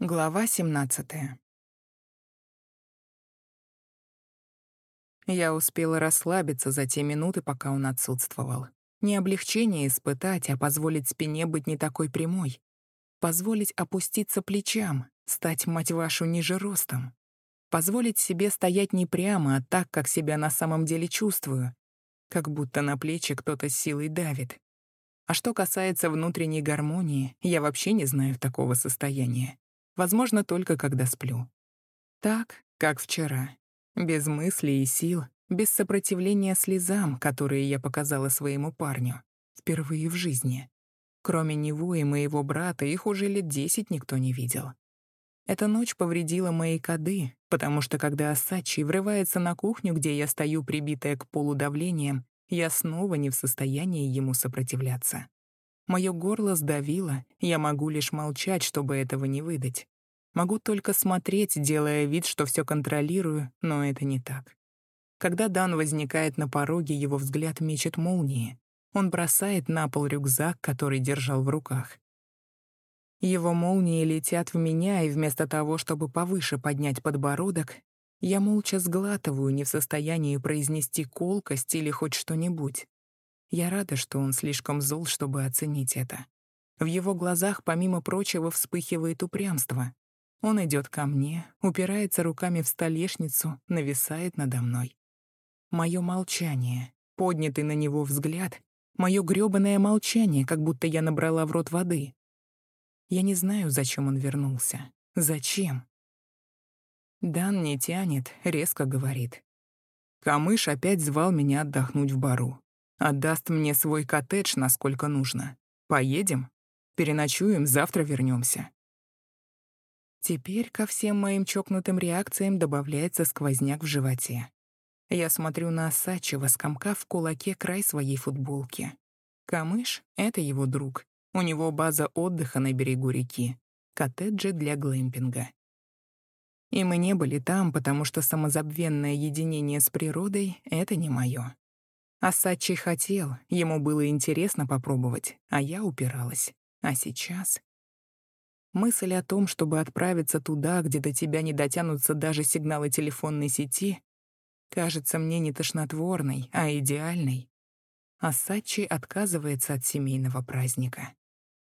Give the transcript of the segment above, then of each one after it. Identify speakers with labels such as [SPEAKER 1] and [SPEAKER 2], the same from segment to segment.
[SPEAKER 1] Глава 17 Я успела расслабиться за те минуты, пока он отсутствовал. Не облегчение испытать, а позволить спине быть не такой прямой. Позволить опуститься плечам, стать, мать вашу, ниже ростом. Позволить себе стоять не прямо, а так, как себя на самом деле чувствую. Как будто на плечи кто-то силой давит. А что касается внутренней гармонии, я вообще не знаю такого состояния. Возможно, только когда сплю. Так, как вчера. Без мыслей и сил, без сопротивления слезам, которые я показала своему парню. Впервые в жизни. Кроме него и моего брата, их уже лет десять никто не видел. Эта ночь повредила мои коды, потому что когда Асачи врывается на кухню, где я стою прибитая к полу давлением, я снова не в состоянии ему сопротивляться. Мое горло сдавило, я могу лишь молчать, чтобы этого не выдать. Могу только смотреть, делая вид, что все контролирую, но это не так. Когда Дан возникает на пороге, его взгляд мечет молнии. Он бросает на пол рюкзак, который держал в руках. Его молнии летят в меня, и вместо того, чтобы повыше поднять подбородок, я молча сглатываю, не в состоянии произнести колкость или хоть что-нибудь. Я рада, что он слишком зол, чтобы оценить это. В его глазах, помимо прочего, вспыхивает упрямство. Он идет ко мне, упирается руками в столешницу, нависает надо мной. Мое молчание, поднятый на него взгляд, мое грёбаное молчание, как будто я набрала в рот воды. Я не знаю, зачем он вернулся. Зачем? Дан не тянет, резко говорит. Камыш опять звал меня отдохнуть в бару. Отдаст мне свой коттедж, насколько нужно. Поедем? Переночуем, завтра вернемся. Теперь ко всем моим чокнутым реакциям добавляется сквозняк в животе. Я смотрю на Асачева, скомкав в кулаке край своей футболки. Камыш — это его друг. У него база отдыха на берегу реки. Коттеджи для глэмпинга. И мы не были там, потому что самозабвенное единение с природой — это не моё. Асачи хотел, ему было интересно попробовать, а я упиралась. А сейчас... Мысль о том, чтобы отправиться туда, где до тебя не дотянутся даже сигналы телефонной сети, кажется мне не тошнотворной, а идеальной. Асачи отказывается от семейного праздника.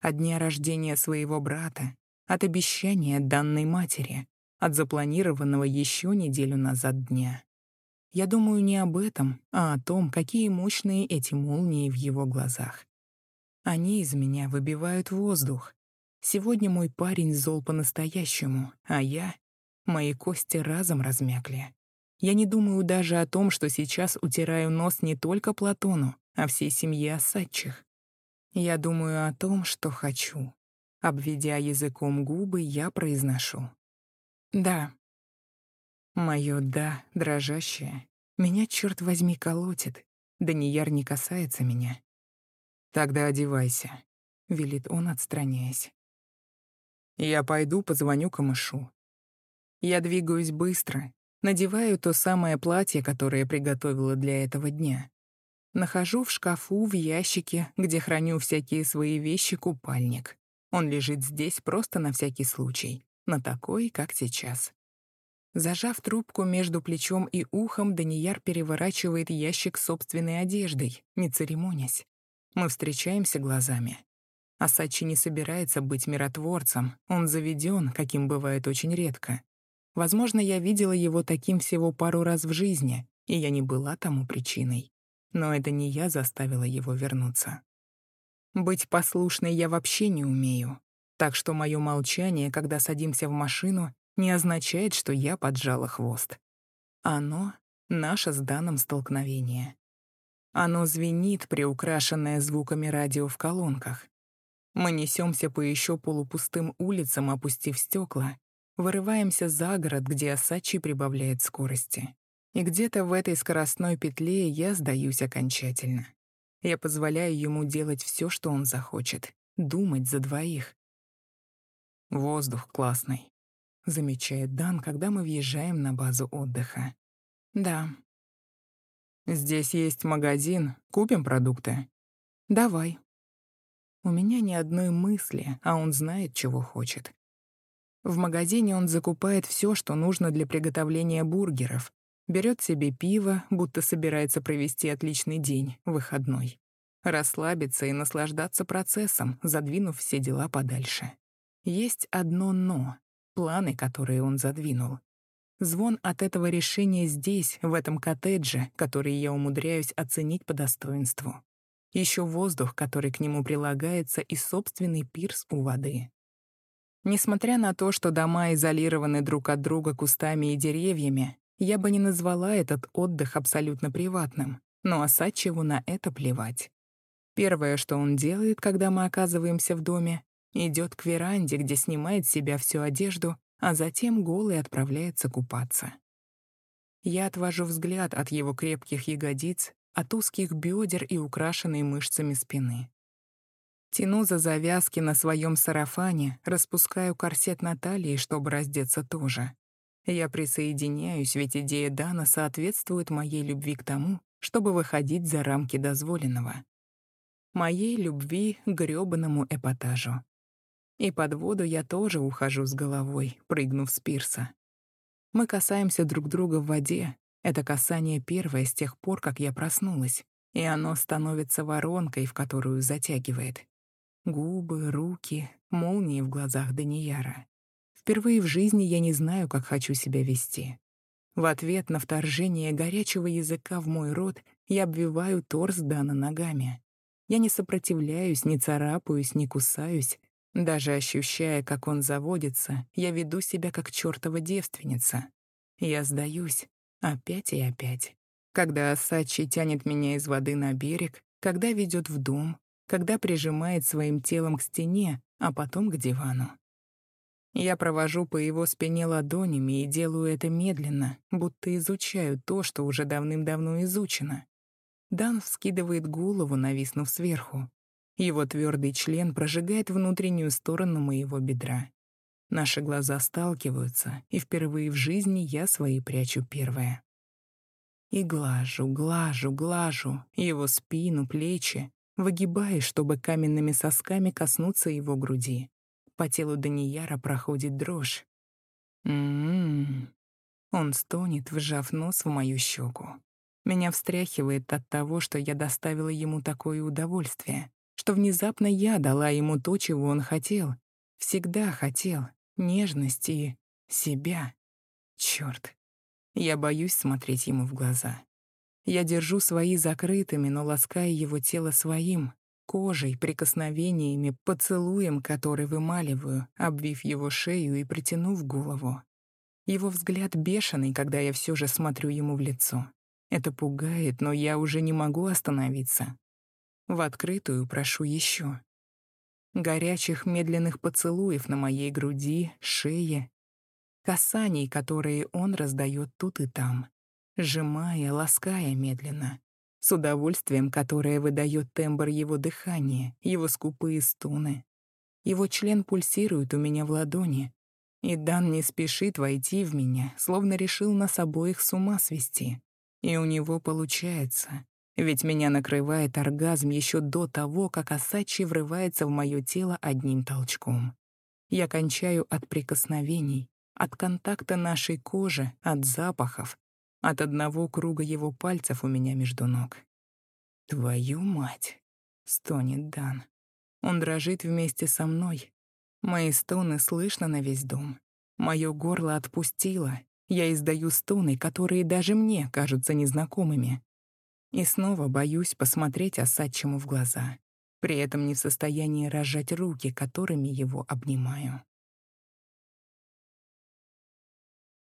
[SPEAKER 1] От дня рождения своего брата, от обещания данной матери, от запланированного еще неделю назад дня. Я думаю не об этом, а о том, какие мощные эти молнии в его глазах. Они из меня выбивают воздух. Сегодня мой парень зол по-настоящему, а я... Мои кости разом размякли. Я не думаю даже о том, что сейчас утираю нос не только Платону, а всей семье осадчих. Я думаю о том, что хочу. Обведя языком губы, я произношу. Да. Моё «да» дрожащее. Меня, черт возьми, колотит. Данияр не касается меня. «Тогда одевайся», — велит он, отстраняясь. «Я пойду, позвоню камышу». Я двигаюсь быстро, надеваю то самое платье, которое приготовила для этого дня. Нахожу в шкафу, в ящике, где храню всякие свои вещи, купальник. Он лежит здесь просто на всякий случай на такой, как сейчас. Зажав трубку между плечом и ухом, Данияр переворачивает ящик собственной одеждой, не церемонясь. Мы встречаемся глазами. Асачи не собирается быть миротворцем, он заведен, каким бывает очень редко. Возможно, я видела его таким всего пару раз в жизни, и я не была тому причиной. Но это не я заставила его вернуться. Быть послушной я вообще не умею, так что мое молчание, когда садимся в машину, не означает, что я поджала хвост. Оно — наше с Даном столкновение. Оно звенит, приукрашенное звуками радио в колонках. Мы несемся по еще полупустым улицам, опустив стекла, вырываемся за город, где Асачи прибавляет скорости. И где-то в этой скоростной петле я сдаюсь окончательно. Я позволяю ему делать все, что он захочет, думать за двоих, «Воздух классный», — замечает Дан, когда мы въезжаем на базу отдыха. «Да». «Здесь есть магазин. Купим продукты?» «Давай». У меня ни одной мысли, а он знает, чего хочет. В магазине он закупает все, что нужно для приготовления бургеров, берет себе пиво, будто собирается провести отличный день, выходной. Расслабиться и наслаждаться процессом, задвинув все дела подальше. Есть одно «но» — планы, которые он задвинул. Звон от этого решения здесь, в этом коттедже, который я умудряюсь оценить по достоинству. Еще воздух, который к нему прилагается, и собственный пирс у воды. Несмотря на то, что дома изолированы друг от друга кустами и деревьями, я бы не назвала этот отдых абсолютно приватным, но Асачеву на это плевать. Первое, что он делает, когда мы оказываемся в доме, идет к веранде, где снимает с себя всю одежду, а затем голый отправляется купаться. Я отвожу взгляд от его крепких ягодиц, от узких бедер и украшенной мышцами спины. Тяну за завязки на своем сарафане, распускаю корсет на талии, чтобы раздеться тоже. Я присоединяюсь, ведь идея Дана соответствует моей любви к тому, чтобы выходить за рамки дозволенного. Моей любви к грёбаному эпатажу. И под воду я тоже ухожу с головой, прыгнув с пирса. Мы касаемся друг друга в воде. Это касание первое с тех пор, как я проснулась, и оно становится воронкой, в которую затягивает. Губы, руки, молнии в глазах Данияра. Впервые в жизни я не знаю, как хочу себя вести. В ответ на вторжение горячего языка в мой рот я обвиваю торс Дана ногами. Я не сопротивляюсь, не царапаюсь, не кусаюсь. Даже ощущая, как он заводится, я веду себя как чертова девственница. Я сдаюсь. Опять и опять. Когда Асачи тянет меня из воды на берег, когда ведет в дом, когда прижимает своим телом к стене, а потом к дивану. Я провожу по его спине ладонями и делаю это медленно, будто изучаю то, что уже давным-давно изучено. Дан вскидывает голову, нависнув сверху. Его твердый член прожигает внутреннюю сторону моего бедра. Наши глаза сталкиваются, и впервые в жизни я свои прячу первое. И глажу, глажу, глажу его спину, плечи, выгибаясь, чтобы каменными сосками коснуться его груди. По телу Данияра проходит дрожь. М-м-м. Он стонет, вжав нос в мою щеку. Меня встряхивает от того, что я доставила ему такое удовольствие, что внезапно я дала ему то, чего он хотел. Всегда хотел. Нежность и себя. Чёрт. Я боюсь смотреть ему в глаза. Я держу свои закрытыми, но лаская его тело своим, кожей, прикосновениями, поцелуем, который вымаливаю, обвив его шею и притянув голову. Его взгляд бешеный, когда я все же смотрю ему в лицо. Это пугает, но я уже не могу остановиться. В открытую прошу еще. Горячих медленных поцелуев на моей груди, шее, касаний, которые он раздает тут и там сжимая, лаская медленно, с удовольствием, которое выдает тембр его дыхания, его скупые стоны. Его член пульсирует у меня в ладони, и Дан не спешит войти в меня, словно решил нас обоих с ума свести. И у него получается, ведь меня накрывает оргазм еще до того, как Асачи врывается в мое тело одним толчком. Я кончаю от прикосновений, от контакта нашей кожи, от запахов, от одного круга его пальцев у меня между ног. «Твою мать!» — стонет Дан. Он дрожит вместе со мной. Мои стоны слышно на весь дом. Мое горло отпустило. Я издаю стоны, которые даже мне кажутся незнакомыми. И снова боюсь посмотреть Осадчему в глаза, при этом не в состоянии разжать руки, которыми его обнимаю.